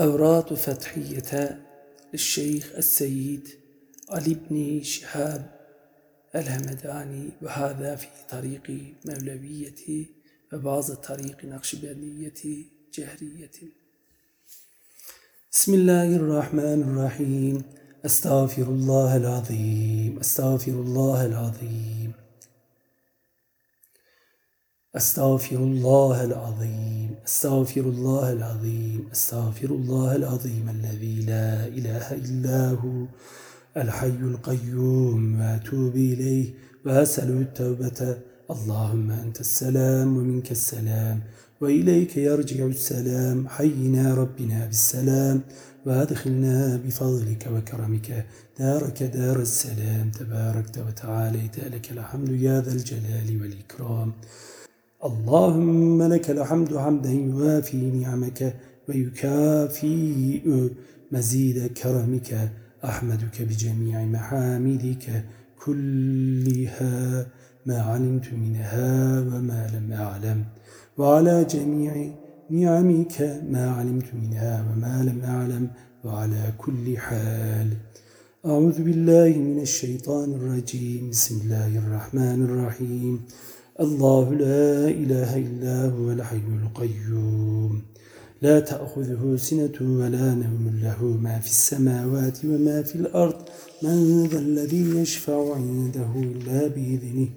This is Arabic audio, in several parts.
أوراد فتحية للشيخ السيد علي بن شهاب الهمداني وهذا في طريق مولوية وبعض طريق نقشبندية جهرية. بسم الله الرحمن الرحيم. أستغفر الله العظيم. أستغفر الله العظيم. أستغفر الله العظيم أستغفر الله العظيم أستغفر الله العظيم الذي لا إله إلا هو الحي القيوم وأتوب إليه وأسأل التوبة. اللهم أنت السلام ومنك السلام وإليك يرجع السلام. حينا ربنا بالسلام وأدخلنا بفضلك وكرمك. دارك دار السلام تباركت وتعاليت لك الحمد يا ذا الجلال والإكرام. اللهم لك الحمد حمدا يوافي نعمك ويكافئ مزيد كرمك. أحمدك بجميع محامدك. كلها ما علمت منها وما لم أعلم. وعلى جميع نعمك ما علمت منها وما لم أعلم. وعلى كل حال. أعوذ بالله من الشيطان الرجيم. بسم الله الرحمن الرحيم. الله لا إله إلا هو الحي القيوم. لا تأخذه سنة ولا نوم له. ما في السماوات وما في الأرض. من ذا الذي يشفع عنده إلا بإذنه.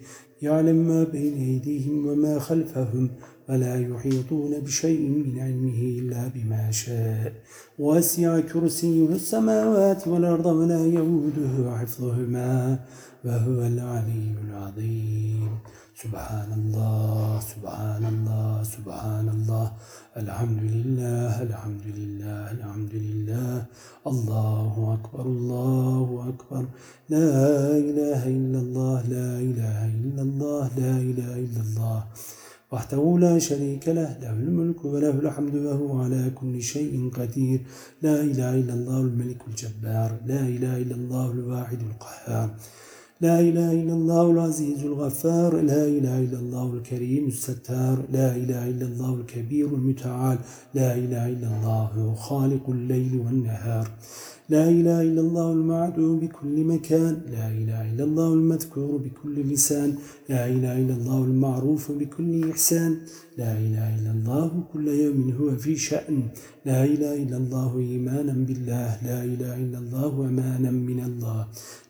يعلم ما بين أيديهم وما خلفهم. ولا يحيطون بشيء من علمه إلا بما شاء. واسع كرسيه السماوات والأرض ولا يؤوده حفظهما. وهو العلي العظيم. سبحان الله سبحان الله سبحان الله. الحمد لله الحمد لله الحمد لله. الله أكبر الله أكبر. لا إله إلا الله لا إله إلا الله لا إله إلا الله. وحده لا شريك له له الملك وله الحمد وهو على كل شيء قدير. لا إله إلا الله الملك الجبار. لا إله إلا الله الواحد القهار. لا إله إلا الله العزيز الغفار لا إله إلا الله الكريم الستار لا إله إلا الله الكبير المتعال لا إله إلا الله خالق الليل والنهار. لا إله إلا الله المعدوم بكل مكان. لا إله إلا الله المذكور بكل لسان. لا إله إلا الله المعروف بكل إحسان. لا إله إلا الله كل يوم هو في شأن. لا إله إلا الله إيمانا بالله. لا إله إلا الله أمانا من الله.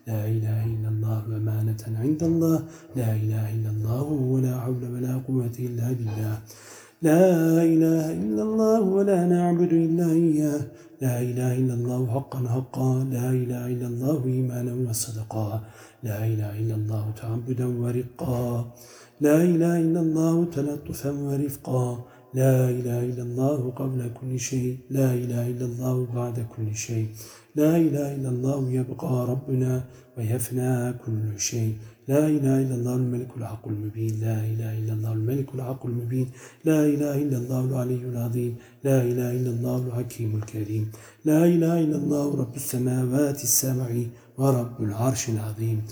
لا إله إلا الله أمانة عند الله. لا إله إلا الله ولا حول ولا قوة إلا بالله. لا إله إلا الله ولا نعبد إلا إياه. لا إله إلا الله حقا حقا لا إله إلا الله إيمانا وصدقا لا إله إلا الله تعبدا ورقا لا إله إلا الله تلطفا ورفقا لا إله إلا الله قبل كل شيء لا إله إلا الله بعد كل شيء لا إله إلا الله يبقى ربنا ويفنى كل شيء. لا إله إلا الله الملك الحق المبين لا إله إلا الله الملك الحق المبين لا إله إلا الله العلي العظيم لا إله إلا الله الحكيم الكريم لا إله إلا الله رب السماوات السبع ورب العرش العظيم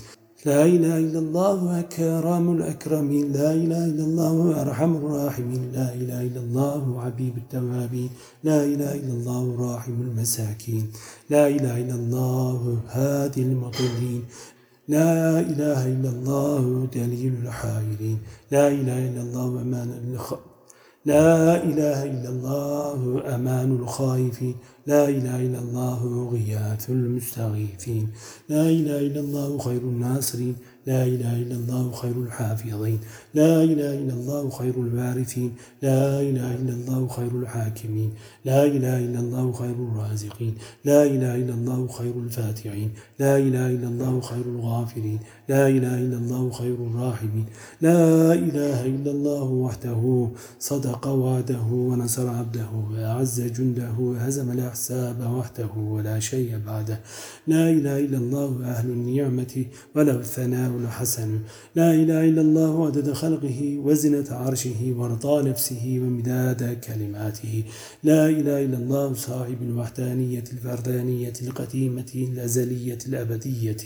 لا إله إلا الله أكرم الأكرمين لا إله إلا الله أرحم الراحمين لا إله إلا الله حبيب التوابين لا إله إلا الله راحم المساكين لا إله إلا الله هادي المضلين لا إله إلا الله دليل الحائرين لا إله إلا الله أمان الخ... لا إله إلا الله أمان الخائفين. لا إله إلا الله غياث المستغيثين. لا إله إلا الله خير الناصرين. لا إله إلا الله خير الحافظين. لا إله إلا الله خير الوارثين. لا إله إلا الله خير الحاكمين. لا إله إلا الله خير الرازقين. لا إله إلا الله خير الفاتحين. لا إله إلا الله خير الغافرين لا إله إلا الله خير الراحمين. لا إله إلا الله وحده صدق وعده ونصر عبده وأعز جنده وهزم الأحساب وحده ولا شيء بعده. لا إله إلا الله أهل النعمة وله الثناء الحسن. لا إله إلا الله عدد خلقه وزنة عرشه ورضا نفسه ومداد كلماته. لا إله إلا الله صاحب الوحدانية الفردانية القديمة الأزلية الأبدية.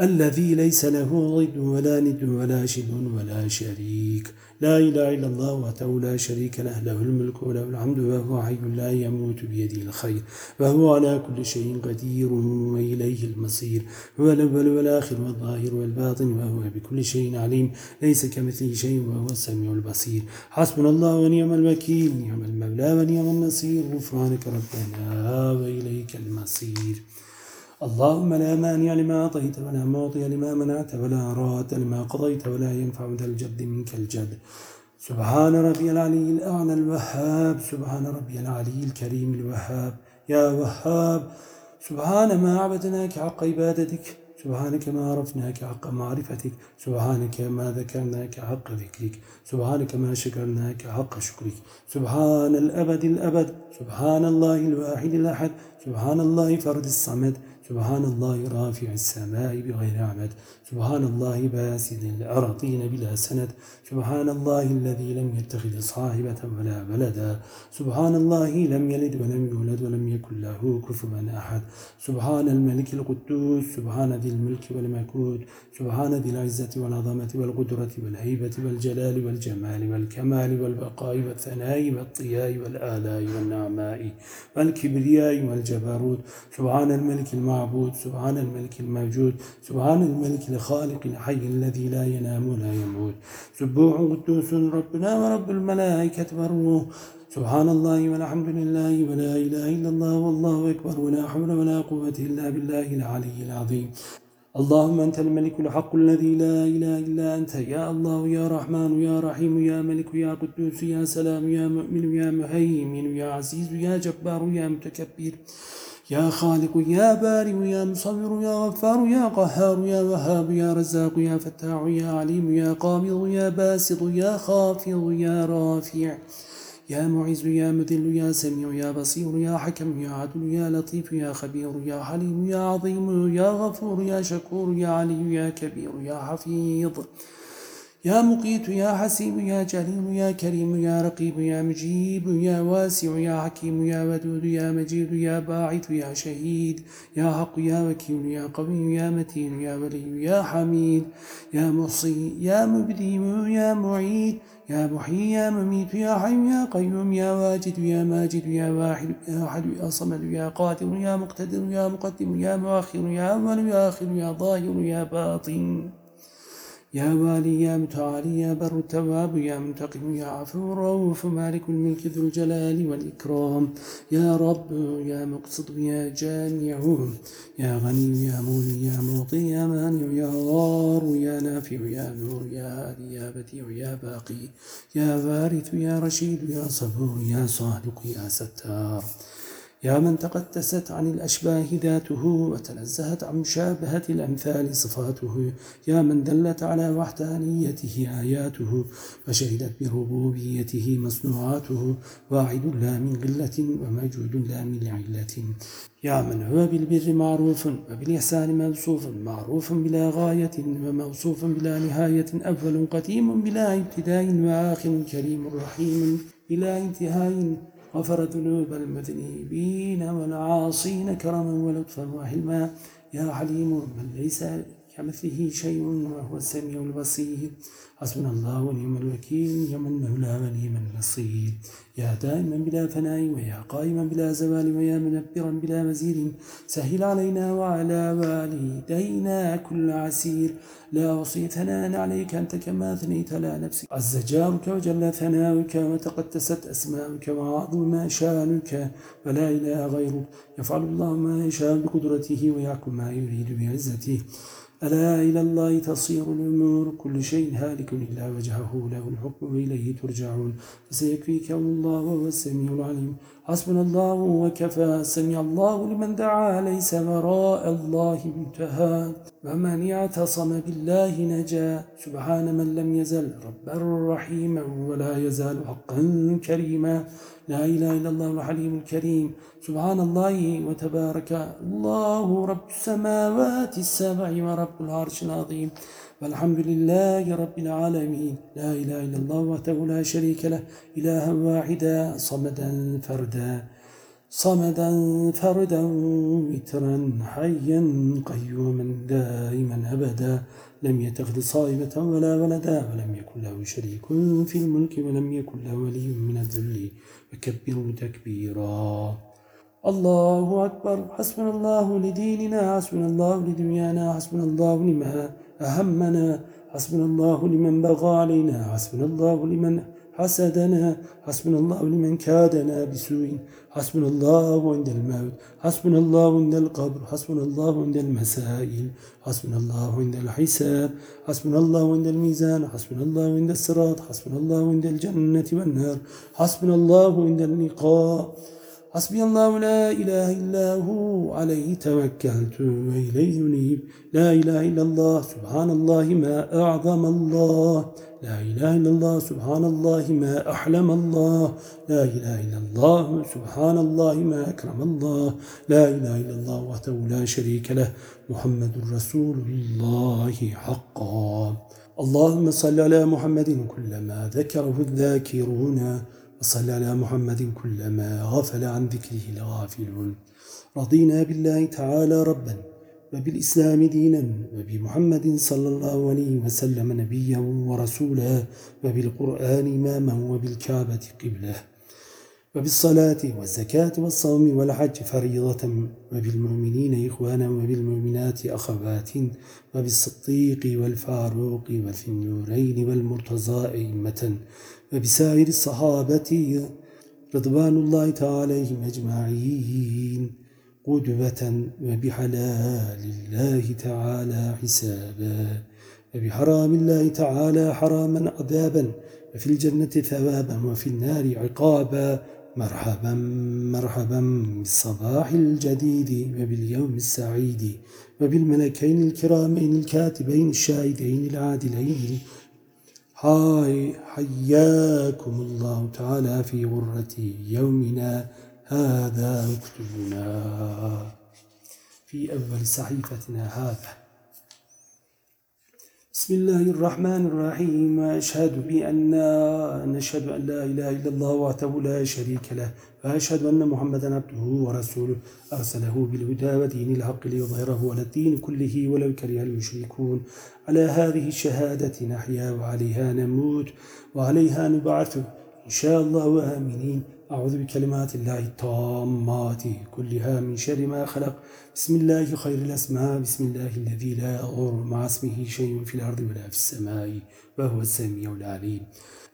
الذي ليس له ضد ولا ند ولا شد ولا شريك. لا إله إلا الله وحده لا شريك له له الملك وله الحمد وهو حي لا يموت بيده الخير وهو على كل شيء قدير وإليه المصير هو الأول والآخر والظاهر والباطن وهو بكل شيء عليم ليس كمثله شيء وهو السميع البصير. حسبنا الله ونعم الوكيل نعم المولى ونعم النصير غفرانك ربنا وإليك المصير. اللهم لا مانع لما أعطيت ولا معطي لما منعت ولا راد لما قضيت ولا ينفع ذا الجد منك الجد. سبحان ربي العلي الأعلى الوهاب. سبحان ربي العلي الكريم الوهاب. يا وهاب. سبحان ما عبدناك حق عبادتك. سبحانك ما عرفناك حق معرفتك. سبحانك ما ذكرناك حق ذكرك. سبحانك ما شكرناك حق شكرك. سبحان الأبد الأبد. سبحان الله الواحد الأحد. سبحان الله فرد الصمد. سبحان الله رافع السماء بغير عمد. سبحان الله باسد الأرضين بلا سند. سبحان الله الذي لم يتخذ صاحبة ولا ولدا. سبحان الله لم يلد ولم يولد ولم يكن له كفوا أحد. سبحان الملك القدوس. سبحان ذي الملك والمكود سبحان ذي العزة والعظمة والقدرة والهيبة والجلال والجمال والكمال والبقاء والثناء والطياء والآلاء والنعماء والكبرياء والجبروت. سبحان الملك المعبود سبحان الملك الموجود سبحان الملك الخالق الحي الذي لا ينام ولا يموت. سبوح قدوس ربنا ورب الملائكة والروح. سبحان الله والحمد لله ولا إله إلا الله والله أكبر ولا حول ولا قوة إلا بالله العلي العظيم. اللهم أنت الملك الحق الذي لا إله إلا أنت. يا الله يا رحمن يا رحيم يا ملك يا قدوس يا سلام يا مؤمن يا مهيمن يا عزيز يا جبار يا متكبر. يا خالق يا بارئ يا مصور يا غفار يا قهار يا وهاب يا رزاق يا فتاح يا عليم يا قابض يا باسط يا خافض يا رافع يا معز يا مذل يا سميع يا بصير يا حكم يا عدل يا لطيف يا خبير يا حليم يا عظيم يا غفور يا شكور يا علي يا كبير يا حفيظ. يا مقيت يا حسيب يا جليل يا كريم يا رقيب يا مجيب يا واسع يا حكيم يا ودود يا مجيد يا باعث يا شهيد يا حق يا وكيل يا قوي يا متين يا ولي يا حميد يا محصي يا مبدي يا معيد يا محيي يا مميت يا حي يا قيوم يا واجد يا ماجد يا واحد يا أحد يا صمد يا قادر يا مقتدر يا مقدم يا مؤخر يا أول يا آخر يا ظاهر يا باطن. يا والي يا متعالي يا بر التواب يا منتقم يا عفو الرؤوف مالك الملك ذو الجلال والإكرام. يا رب يا مقصد يا جامع يا غني يا مولي يا معطي يا مانع يا غار يا نافع يا نور يا هادي يا بديع يا باقي يا وارث يا رشيد يا صبور يا صادق يا ستار. يا من تقدست عن الأشباه ذاته وتنزهت عن مشابهة الأمثال صفاته يا من دلت على وحدانيته آياته وشهدت بربوبيته مصنوعاته واعد لا من قلة وموجود لا من علة. يا من هو بالبر معروف وبالإحسان موصوف معروف بلا غاية وموصوف بلا نهاية أول قديم بلا ابتداء وآخر كريم رحيم بلا انتهاء. غفر ذنوب المذنبين والعاصين كرما ولطفا وحلما. يا حليم من ليس كمثله شيء وهو السميع البصير. حسبنا الله ونعم الوكيل. نعم المولى ونعم النصير يا دائما بلا فناء ويا قائما بلا زوال ويا منبرا بلا مزيد سهل علينا وعلى والدينا كل عسير. لا أوصي ثناء عليك أنت كما أثنيت على نفسك. عز جارك وجل ثناؤك وتقدست أسماؤك وعظم شأنك. ولا إله غيرك. يفعل الله ما يشاء بقدرته ويحكم ما يريد بعزته. ألا إلى الله تصير الأمور؟ كل شيء هالك إلا وجهه له الحكم وإليه ترجعون. فسيكفيك الله وهو السميع العليم. حسبنا الله وكفى. سمع الله لمن دعا ليس وراء الله منتهى. ومن اعتصم بالله نجا. سبحان من لم يزل ربا رحيما ولا يزال حقا كريما. لا إله إلا الله الحليم الكريم. سبحان الله وتبارك. الله رب السماوات السبع ورب العرش العظيم. والحمد لله رب العالمين. لا إله إلا الله وحده لا شريك له. إلها واحدا صمدا فردا. صمدا فردا وترا حيا قيوما دائما أبدا لم يتخذ صائبة ولا ولدا ولم يكن له شريك في الملك ولم يكن له ولي من الذل. وكبره تكبيرا. الله أكبر. حسبنا الله لديننا حسبنا الله لدنيانا حسبنا الله لما أهمنا حسبنا الله لمن بغى علينا حسبنا الله لمن حسدنا حسبنا الله لمن كادنا بسوء حسبنا الله عند الموت حسبنا الله عند القبر حسبنا الله عند المسائل حسبنا الله عند الحساب حسبنا الله عند الميزان حسبنا الله عند الصراط حسبنا الله عند الجنة والنار حسبنا الله عند اللقاء حسبي الله لا إله إلا هو عليه توكلت وإليه نيب لا إله إلا الله سبحان الله ما أعظم الله. لا إله إلا الله سبحان الله ما أحلم الله. لا إله إلا الله سبحان الله ما أكرم الله. لا إله إلا الله وحده لا شريك له محمد رسول الله حقا. اللهم صل على محمد كلما ذكره الذاكرون وصل على محمد كلما غفل عن ذكره الغافلون. رضينا بالله تعالى ربا. وبالإسلام دينا وبمحمد صلى الله عليه وسلم نبيا ورسولا وبالقرآن إماما وبالكعبة قبلة وبالصلاة والزكاة والصوم والحج فريضة وبالمؤمنين إخوانا وبالمؤمنات أخوات وبالصديق والفاروق وفي النورين والمرتضى أئمة وبسائر الصحابة رضوان الله تعالى أجمعين قدوة وبحلال الله تعالى حسابا وبحرام الله تعالى حراما عذابا وفي الجنة ثوابا وفي النار عقابا مرحبا مرحبا بالصباح الجديد وباليوم السعيد وبالملكين الكرامين الكاتبين الشاهدين العادلين. حياكم الله تعالى في غرة يومنا. هذا اكتبنا في أول صحيفتنا هذا. بسم الله الرحمن الرحيم. أشهد بأن نشهد أن لا إله إلا الله وحده لا شريك له وأشهد أن محمدا عبده ورسوله. أرسله بالهدى ودين الحق ليظهره على الدين كله ولو كره المشركون. على هذه الشهادة نحيا وعليها نموت وعليها نبعث إن شاء الله آمنين. أعوذ بكلمات الله التامات كلها من شر ما خلق. بسم الله خير الأسماء بسم الله الذي لا يضر مع اسمه شيء في الأرض ولا في السماء وهو السميع العليم.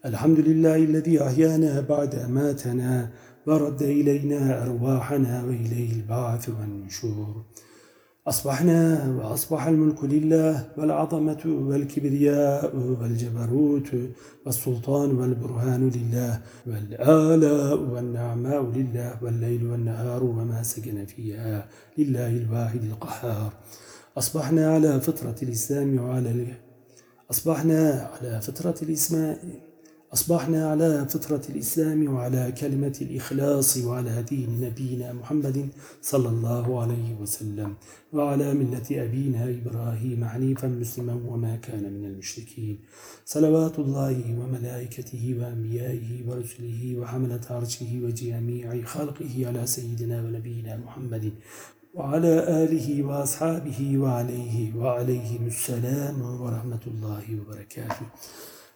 الحمد لله الذي أحيانا بعد أماتنا ورد إلينا أرواحنا وإليه البعث والنشور. أصبحنا وأصبح الملك لله والعظمة والكبرياء والجبروت والسلطان والبرهان لله والآلاء والنعماء لله والليل والنهار وما سكن فيها لله الواحد القهار. أصبحنا على فطرة الإسلام وعلى أصبحنا على فطرة الإسلام أصبحنا على فطرة الإسلام وعلى كلمة الإخلاص وعلى دين نبينا محمد صلى الله عليه وسلم وعلى ملة أبينا إبراهيم حنيفا مسلما وما كان من المشركين. صلوات الله وملائكته وأنبيائه ورسله وحملة عرشه وجميع خلقه على سيدنا ونبينا محمد وعلى آله وأصحابه وعليه وعليهم السلام ورحمة الله وبركاته.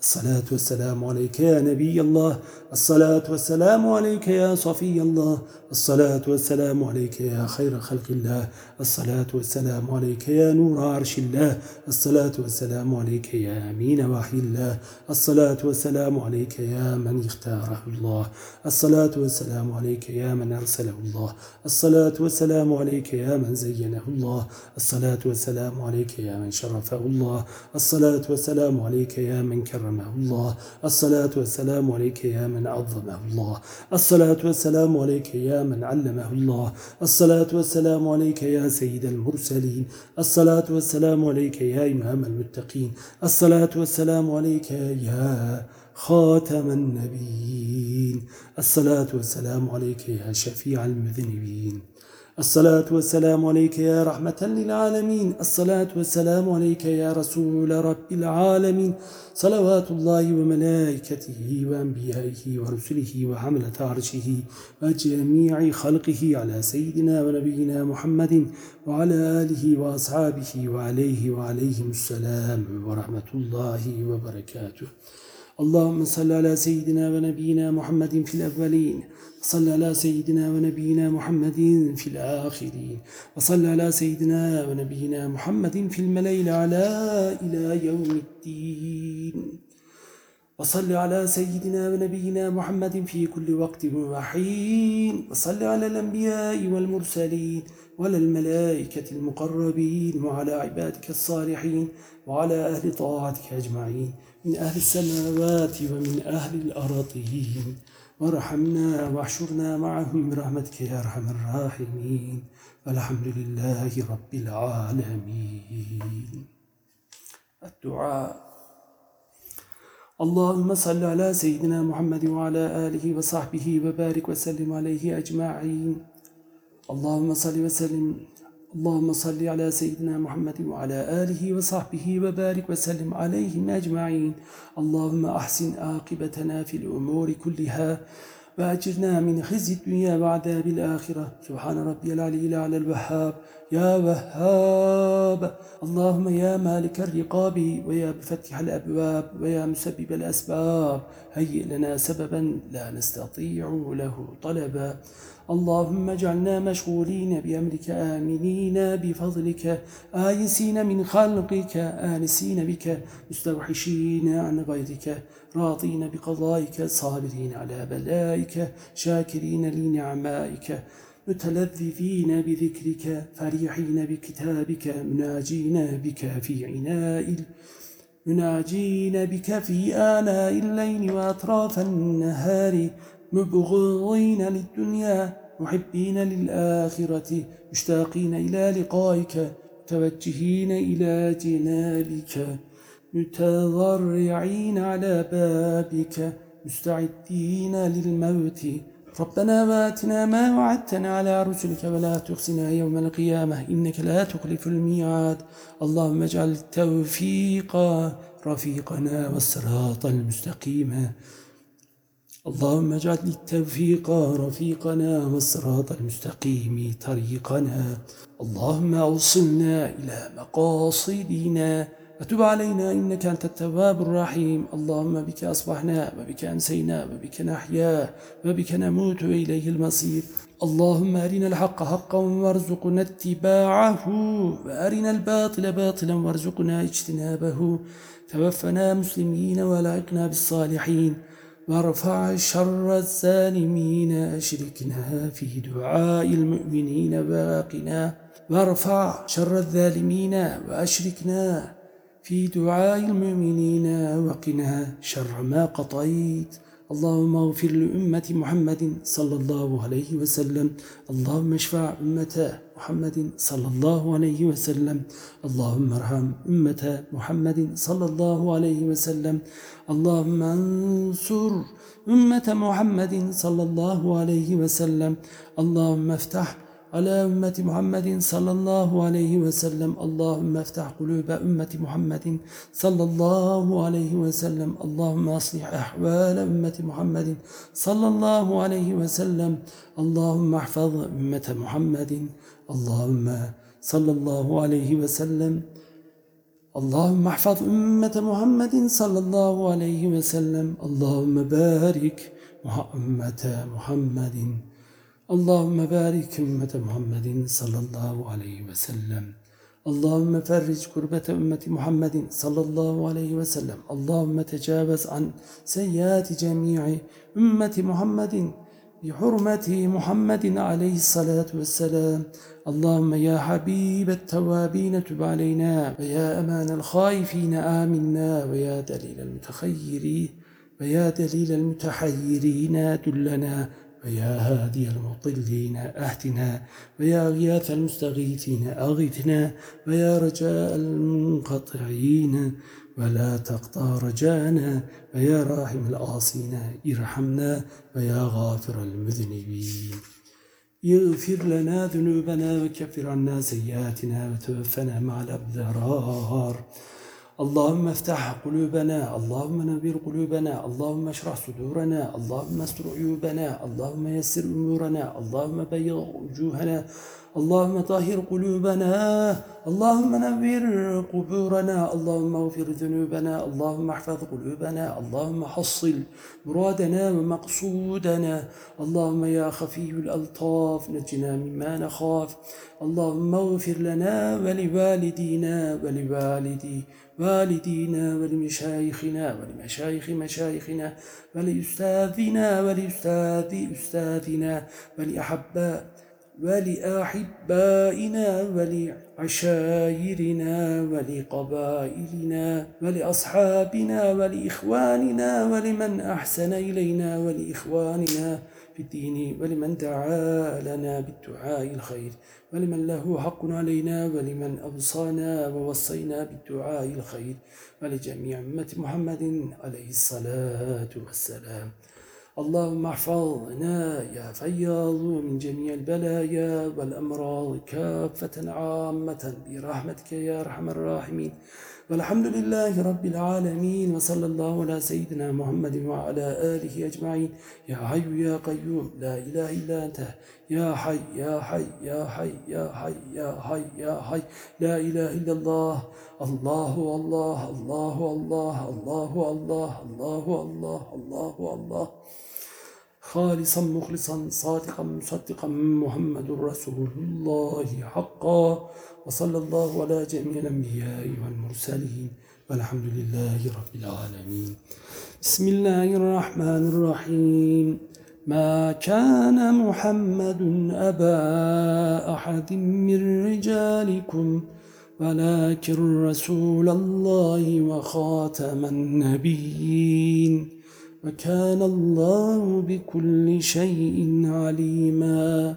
الصلاة والسلام عليك يا نبي الله الصلاة والسلام عليك يا صفي الله الصلاة والسلام عليك يا خير خلق الله الصلاة والسلام عليك يا نور عرش الله الصلاة والسلام عليك يا أمين وحي الله الصلاة والسلام عليك يا من اختاره الله الصلاة والسلام عليك يا من أرسله الله الصلاة والسلام عليك يا من زينه الله الصلاة والسلام عليك يا من شرفه الله الصلاة والسلام عليك يا من كرمه الله. الصلاة والسلام عليك يا من عظمه الله. الصلاة والسلام عليك يا من علمه الله. الصلاة والسلام عليك يا سيد المرسلين. الصلاة والسلام عليك يا إمام المتقين. الصلاة والسلام عليك يا خاتم النبيين. الصلاة والسلام عليك يا شفيع المذنبين. الصلاة والسلام عليك يا رحمة للعالمين. الصلاة والسلام عليك يا رسول رب العالمين. صلوات الله وملائكته وأنبيائه ورسله وحملة عرشه وجميع خلقه على سيدنا ونبينا محمد وعلى آله وأصحابه وعليه وعليهم السلام ورحمة الله وبركاته. اللهم صل على سيدنا ونبينا محمد في الأولين صل على سيدنا ونبينا محمد في الآخرين وصل على سيدنا ونبينا محمد في المليل على إلى يوم الدين. وصل على سيدنا ونبينا محمد في كل وقت وحين وصل على الأنبياء والمرسلين وعلى الملائكة المقربين وعلى عبادك الصالحين وعلى أهل طاعتك أجمعين. من أهل السماوات ومن أهل الأرضين وارحمنا واحشرنا معهم برحمتك يا أرحم الراحمين. والحمد لله رب العالمين. الدعاء. اللهم صل على سيدنا محمد وعلى آله وصحبه وبارك وسلم عليه أجمعين. اللهم صل وسلم اللهم صل على سيدنا محمد وعلى آله وصحبه وبارك وسلم عليهم أجمعين. اللهم أحسن عاقبتنا في الأمور كلها وأجرنا من خزي الدنيا وعذاب الآخرة. سبحان ربي العلي الأعلى الوهاب. يا وهاب. اللهم يا مالك الرقاب ويا بفتح الأبواب ويا مسبب الأسباب. هيئ لنا سببا لا نستطيع له طلبا. اللهم اجعلنا مشغولين بأمرك آمنين بفضلك آيسين من خلقك آنسين بك مستوحشين عن غيرك راضين بقضائك صابرين على بلائك شاكرين لنعمائك متلذذين بذكرك فرحين بكتابك مناجين بك في عناء مناجين بك في آناء الليل وأطراف النهار مبغضين للدنيا محبين للآخرة مشتاقين إلى لقائك متوجهين إلى جنابك متضرعين على بابك مستعدين للموت. ربنا واتنا ما وعدتنا على رسلك ولا تخزنا يوم القيامة إنك لا تخلف الميعاد. اللهم اجعل التوفيق رفيقنا والصراط المستقيم. اللهم اجعل التوفيق رفيقنا والصراط المستقيم طريقنا. اللهم أوصلنا إلى مقاصدنا. وتب علينا إنك أنت التواب الرحيم. اللهم بك أصبحنا وبك أمسينا وبك نحيا وبك نموت وإليه المصير. اللهم أرنا الحق حقا وارزقنا اتباعه. وأرنا الباطل باطلا وارزقنا اجتنابه. توفنا مسلمين ولعقنا بالصالحين. وارفع شر الظالمين أشركنا في دعاء المؤمنين باقنا. وارفع شر الظالمين وأشركنا في دعاء المؤمنين وقنا شر ما قضيت. اللهم اغفر لأمة محمد صلى الله عليه وسلم. اللهم اشفع أمة محمد صلى الله عليه وسلم. اللهم ارحم أمة محمد صلى الله عليه وسلم. اللهم انصر أمة محمد صلى الله عليه وسلم. اللهم افتح على أمة محمد صلى الله عليه وسلم. اللهم افتح قلوب أمة محمد صلى الله عليه وسلم. اللهم أصلح أحوال أمة محمد صلى الله عليه وسلم. اللهم احفظ أمة محمد. اللهم صلى الله عليه وسلم. اللهم احفظ أمة محمد صلى الله عليه وسلم. اللهم بارك أمة محمد. اللهم بارك أمة محمد صلى الله عليه وسلم. اللهم فرج كربة أمة محمد صلى الله عليه وسلم. اللهم تجاوز عن سيئات جميع أمة محمد بحرمة محمد عليه الصلاة والسلام. اللهم يا حبيب التوابين تب علينا ويا أمان الخائفين آمنا ويا دليل المتخيرين ويا دليل المتحيرين دلنا. ويا هادي المضلين أهدنا ويا غياث المستغيثين أغثنا ويا رجاء المنقطعين ولا تقطع رجانا ويا راحم الآصين ارحمنا ويا غافر المذنبين. اغفر لنا ذنوبنا وكفر عنا سيئاتنا وتوفنا مع الأبرار. اللهم افتح قلوبنا اللهم نبر قلوبنا اللهم اشرح صدورنا اللهم استر عيوبنا اللهم يسر أمورنا اللهم بيض وجوهنا اللهم طهر قلوبنا اللهم نبر قبورنا اللهم اغفر ذنوبنا اللهم احفظ قلوبنا اللهم حصل مرادنا ومقصودنا اللهم يا خفي الألطاف نجنا مما نخاف اللهم اغفر لنا ولوالدينا ولوالدي والدينا ولمشايخنا ولمشايخ مشايخنا ولأستاذنا ولأستاذ أستاذنا ولأحباء ولأحبائنا ولعشائرنا ولقبائلنا ولأصحابنا ولإخواننا ولمن أحسن إلينا ولإخواننا في الدين ولمن دعا لنا بالدعاء الخير ولمن له حق علينا ولمن أوصانا ووصينا بالدعاء الخير ولجميع أمة محمد عليه الصلاة والسلام. اللهم احفظنا يا فياض من جميع البلايا والأمراض كافة عامة برحمتك يا أرحم الراحمين. والحمد لله رب العالمين وصلى الله على سيدنا محمد وعلى آله أجمعين. يا حي يا قيوم لا إله إلا أنت. يا حي يا حي يا حي يا حي يا حي يا حي. لا إله إلا الله. الله الله الله الله الله الله الله الله الله الله. خالصا مخلصا صادقا مصدقا محمد رسول الله حقا. وصلى الله على جميع الأنبياء والمرسلين والحمد لله رب العالمين. بسم الله الرحمن الرحيم. ما كان محمد أبا أحد من رجالكم ولكن رسول الله وخاتم النبيين. وكان الله بكل شيء عليما.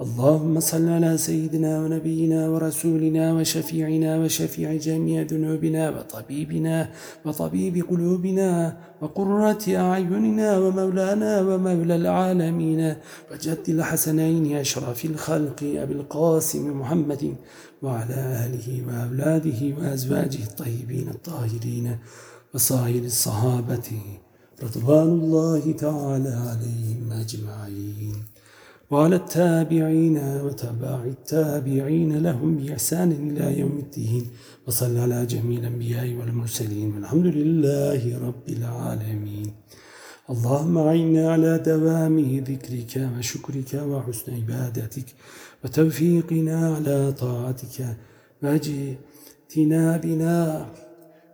اللهم صل على سيدنا ونبينا ورسولنا وشفيعنا وشفيع جميع ذنوبنا وطبيبنا وطبيب قلوبنا وقرة أعيننا ومولانا ومولى العالمين وجد الحسنين أشرف الخلق أبي القاسم محمد وعلى آله وأولاده وأزواجه الطيبين الطاهرين وصائر الصحابة رضوان الله تعالى عليهم أجمعين. وعلى التابعين وتبع التابعين لهم بإحسان إلى يوم الدين وصلى على جميع الأنبياء والمرسلين والحمد لله رب العالمين. اللهم أعنا على دوام ذكرك وشكرك وحسن عبادتك وتوفيقنا على طاعتك واجتنابنا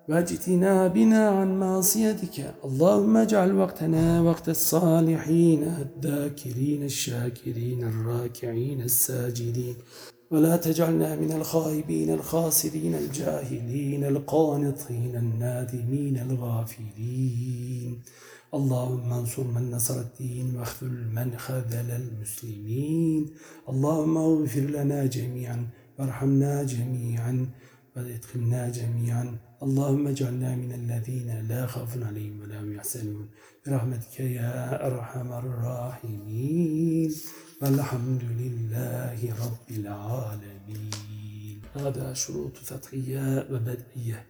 واجتنابنا عن معصيتك. اللهم اجعل وقتنا وقت الصالحين الذاكرين الشاكرين الراكعين الساجدين. ولا تجعلنا من الخائبين الخاسرين الجاهلين القانطين النادمين الغافلين. اللهم انصر من نصر الدين واخذل من خذل المسلمين. اللهم اغفر لنا جميعا وارحمنا جميعا. وادخلنا جميعا. اللهم اجعلنا من الذين لا خوف عليهم ولا هم يحزنون. برحمتك يا أرحم الراحمين. والحمد لله رب العالمين. هذا شروط فتحية وبدئية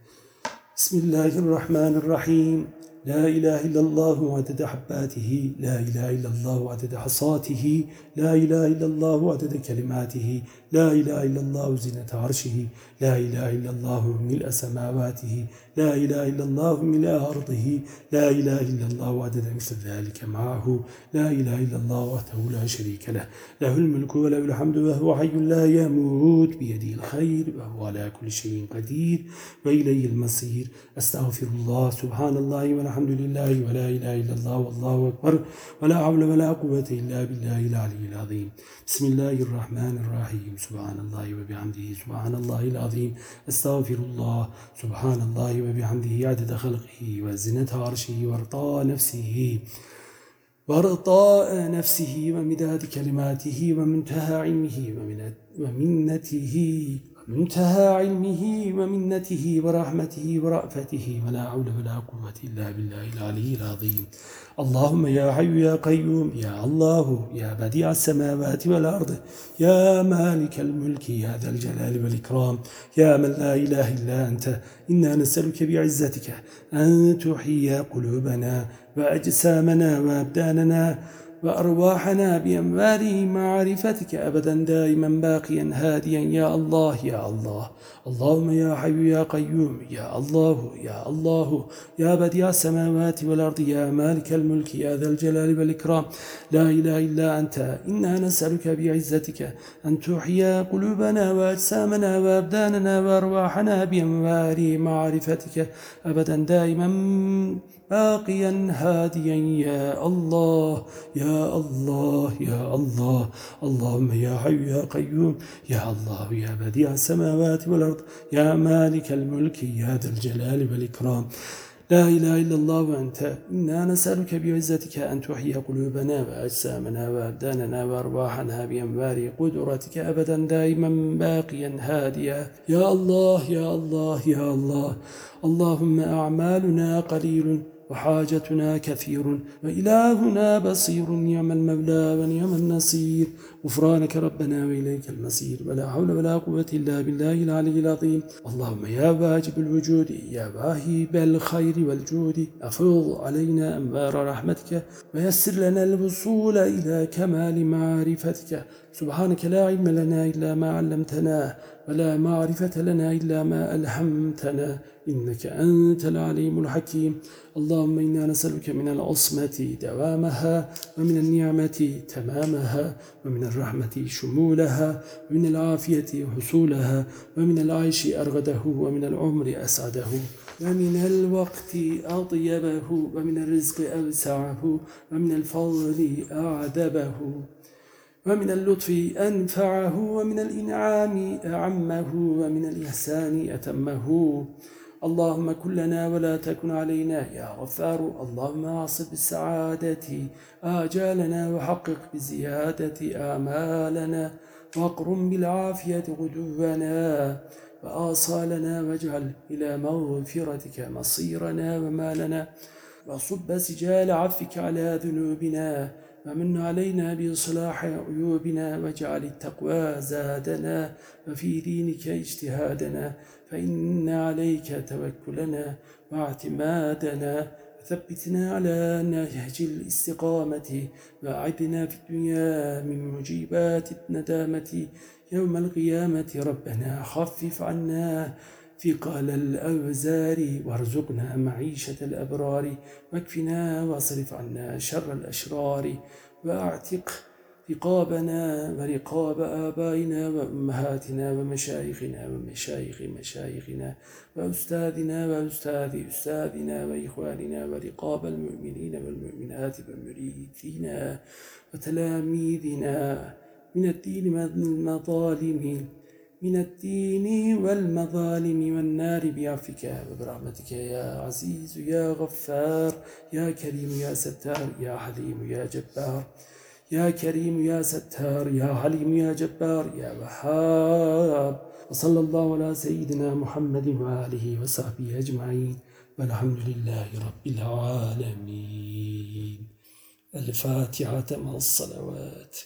بسم الله الرحمن الرحيم. لا إله إلا الله عدد حباته لا إله إلا الله عدد حصاته لا إله إلا الله عدد كلماته لا إله إلا الله زينة عرشه. لا إله إلا الله ملء سماواته. لا إله إلا الله ملء أرضه. لا إله إلا الله عدد مثل ذلك معه. لا إله إلا الله وحده لا شريك له. له الملك وله الحمد وهو حي لا يموت بيده الخير وهو على كل شيء قدير. وإليه المصير. أستغفر الله سبحان الله والحمد لله ولا إله إلا الله والله أكبر. ولا حول ولا قوة إلا بالله العلي العظيم. بسم الله الرحمن الرحيم. سبحان الله وبحمده سبحان الله العظيم. أستغفر الله سبحان الله وبحمده عدد خلقه وزنة عرشه وارضاء نفسه وارضاء نفسه ومداد كلماته ومنتهى علمه ومنته منتهى علمه ومنته ورحمته ورأفته ولا حول ولا قوة إلا بالله العلي العظيم. اللهم يا حي يا قيوم يا الله يا بديع السماوات والأرض يا مالك الملك يا ذا الجلال والإكرام يا من لا إله إلا أنت. إنا نسألك بعزتك أن تحيي قلوبنا وأجسامنا وأبداننا وأرواحنا بأنوار معرفتك أبدا دائما باقيا هاديا يا الله يا الله. اللهم يا حي يا قيوم يا الله يا الله. يا بديع السماوات والأرض يا مالك الملك يا ذا الجلال والإكرام. لا إله إلا أنت. إنا نسألك بعزتك أن تحيي قلوبنا وأجسامنا وأبداننا وأرواحنا بأنوار معرفتك أبدا دائما. باقيا هاديا يا الله يا الله يا الله. اللهم يا حي يا قيوم يا الله يا بديع السماوات والأرض يا مالك الملك يا ذا الجلال والإكرام. لا إله إلا الله وأنت إنا نسألك بعزتك أن تحيي قلوبنا وأجسامنا وأبداننا وأرواحنا بأنوار قدرتك أبدا دائما باقيا هاديا. يا الله يا الله يا الله. اللهم أعمالنا قليل. وحاجتنا كثير وإلهنا بصير نعم المولى ونعم النصير غفرانك ربنا وإليك المصير. ولا حول ولا قوة إلا بالله العلي العظيم. اللهم يا واجب الوجود يا واهب الخير والجود. أفض علينا أنبار رحمتك ويسر لنا الوصول إلى كمال معرفتك. سبحانك لا علم لنا إلا ما علمتنا. ولا معرفة لنا إلا ما ألهمتنا إنك أنت العليم الحكيم. اللهم إنا نسألك من العصمة دوامها ومن النعمة تمامها ومن الرحمة شمولها ومن العافية حصولها ومن العيش أرغده ومن العمر أسعده ومن الوقت أطيبه ومن الرزق أوسعه ومن الفضل أعذبه. ومن اللطف أنفعه ومن الإنعام أعمه ومن الإحسان أتمه. اللهم كلنا ولا تكن علينا يا غفار. اللهم أعصب بالسعادة آجالنا وحقق بزيادة آمالنا. واقرم بالعافية غدونا. وآصالنا واجعل إلى مغفرتك مصيرنا ومالنا. وصب سجال عفك على ذنوبنا. ومن علينا بإصلاح عيوبنا واجعل التقوى زادنا وفي دينك اجتهادنا فإن عليك توكلنا واعتمادنا ثبتنا على نهج الاستقامة وأعدنا في الدنيا من مجيبات الندامة يوم القيامة ربنا خفف عنا ثقال الأوزار وارزقنا معيشة الأبرار واكفنا واصرف عنا شر الأشرار واعتق رقابنا ورقاب آبائنا وأمهاتنا ومشايخنا ومشايخ مشايخنا وأستاذنا وأستاذ أستاذنا وإخواننا ورقاب المؤمنين والمؤمنات ومريدنا وتلاميذنا من الدين والمظالم. من الدين والمظالم والنار بعفك وبرحمتك يا عزيز يا غفار يا كريم يا ستار يا حليم يا جبار يا كريم يا ستار يا حليم يا جبار يا وهاب. وصلى الله على سيدنا محمد وآله وصحبه أجمعين. والحمد لله رب العالمين. الفاتحة مع الصلوات.